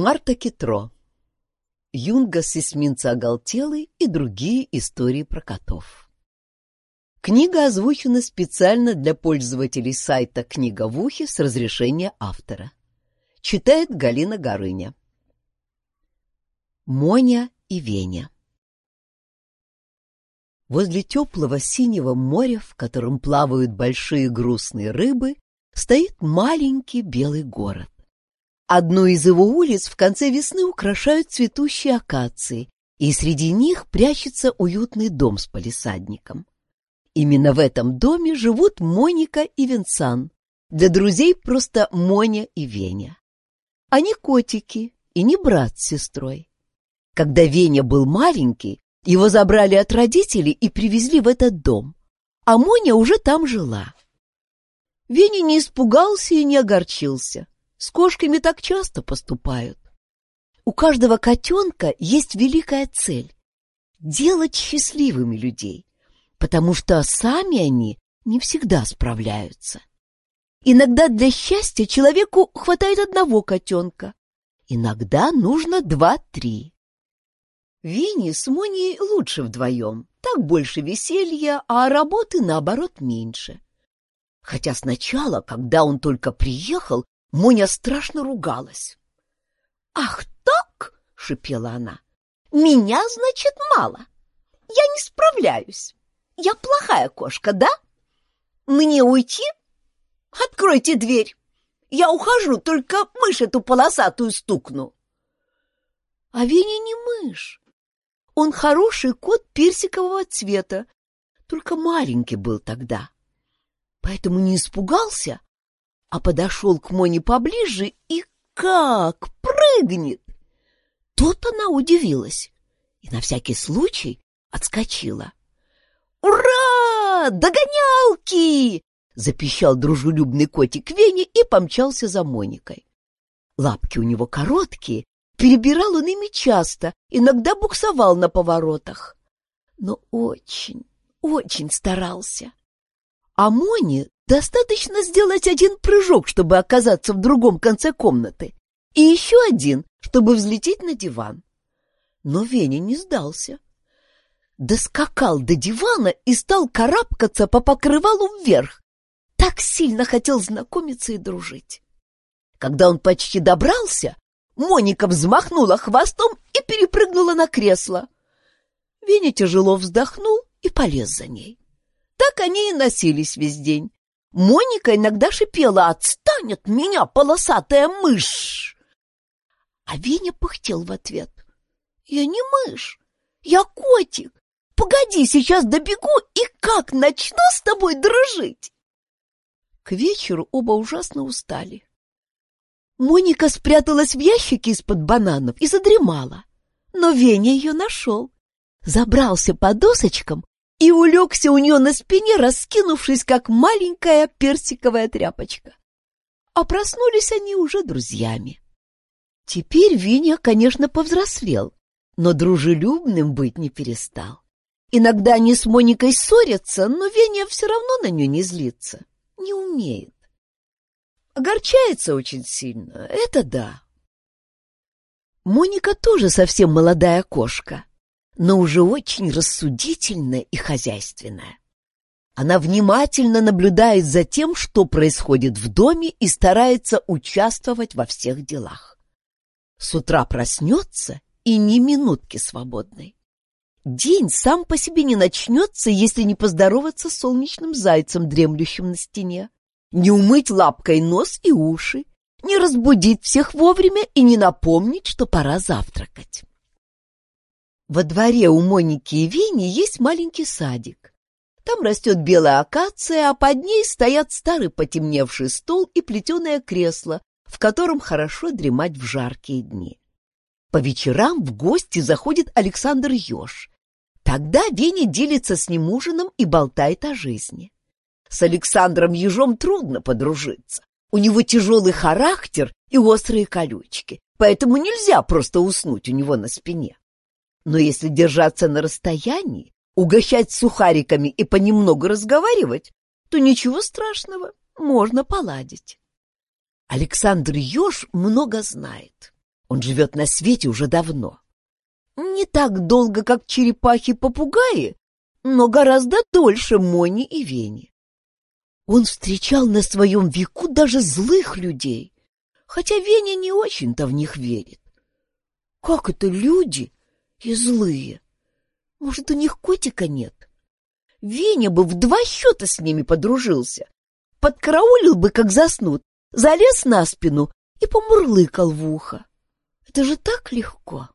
Марта Китро. Юнга с эсминца оголтелый и другие истории про котов. Книга озвучена специально для пользователей сайта «Книга в ухе» с разрешения автора. Читает Галина Горыня. Моня и Веня Возле теплого синего моря, в котором плавают большие грустные рыбы, стоит маленький белый город. Одну из его улиц в конце весны украшают цветущие акации, и среди них прячется уютный дом с палисадником. Именно в этом доме живут Моника и Винсан. Для друзей просто Моня и Веня. Они котики и не брат с сестрой. Когда Веня был маленький, его забрали от родителей и привезли в этот дом, а Моня уже там жила. Веня не испугался и не огорчился. С кошками так часто поступают. У каждого котенка есть великая цель — делать счастливыми людей, потому что сами они не всегда справляются. Иногда для счастья человеку хватает одного котенка, иногда нужно два-три. Винни с Моней лучше вдвоем, так больше веселья, а работы, наоборот, меньше. Хотя сначала, когда он только приехал, Моня страшно ругалась. «Ах так!» — шипела она. «Меня, значит, мало. Я не справляюсь. Я плохая кошка, да? Мне уйти? Откройте дверь. Я ухожу, только мышь эту полосатую стукну». А Веня не мышь. Он хороший кот персикового цвета, только маленький был тогда. Поэтому не испугался, а подошел к Моне поближе и как прыгнет. Тут она удивилась и на всякий случай отскочила. «Ура! Догонялки!» — запищал дружелюбный котик Веня и помчался за Моникой. Лапки у него короткие, перебирал он ими часто, иногда буксовал на поворотах. Но очень, очень старался. А Моне Достаточно сделать один прыжок, чтобы оказаться в другом конце комнаты, и еще один, чтобы взлететь на диван. Но Веня не сдался. Доскакал до дивана и стал карабкаться по покрывалу вверх. Так сильно хотел знакомиться и дружить. Когда он почти добрался, Моника взмахнула хвостом и перепрыгнула на кресло. Веня тяжело вздохнул и полез за ней. Так они и носились весь день, Моника иногда шипела «Отстань от меня, полосатая мышь!» А Веня пыхтел в ответ. «Я не мышь, я котик. Погоди, сейчас добегу и как начну с тобой дружить!» К вечеру оба ужасно устали. Моника спряталась в ящике из-под бананов и задремала. Но Веня ее нашел. Забрался по досочкам и улегся у нее на спине, раскинувшись, как маленькая персиковая тряпочка. А проснулись они уже друзьями. Теперь Виня, конечно, повзрослел, но дружелюбным быть не перестал. Иногда они с Моникой ссорятся, но Веня все равно на нее не злится, не умеет. Огорчается очень сильно, это да. Моника тоже совсем молодая кошка, но уже очень рассудительная и хозяйственная. Она внимательно наблюдает за тем, что происходит в доме и старается участвовать во всех делах. С утра проснется и ни минутки свободной. День сам по себе не начнется, если не поздороваться с солнечным зайцем, дремлющим на стене, не умыть лапкой нос и уши, не разбудить всех вовремя и не напомнить, что пора завтракать. Во дворе у Моники и Вени есть маленький садик. Там растет белая акация, а под ней стоят старый потемневший стол и плетеное кресло, в котором хорошо дремать в жаркие дни. По вечерам в гости заходит Александр Ёж. Тогда Веня делится с ним ужином и болтает о жизни. С Александром Ежом трудно подружиться. У него тяжелый характер и острые колючки, поэтому нельзя просто уснуть у него на спине. Но если держаться на расстоянии, угощать сухариками и понемногу разговаривать, то ничего страшного, можно поладить. Александр Ёж много знает. Он живет на свете уже давно. Не так долго, как черепахи-попугаи, но гораздо дольше Мони и Вени. Он встречал на своем веку даже злых людей, хотя Веня не очень-то в них верит. Как это люди и злые? Может, у них котика нет? Веня бы в два счета с ними подружился, подкараулил бы, как заснут, залез на спину и помурлыкал в ухо. Это же так легко.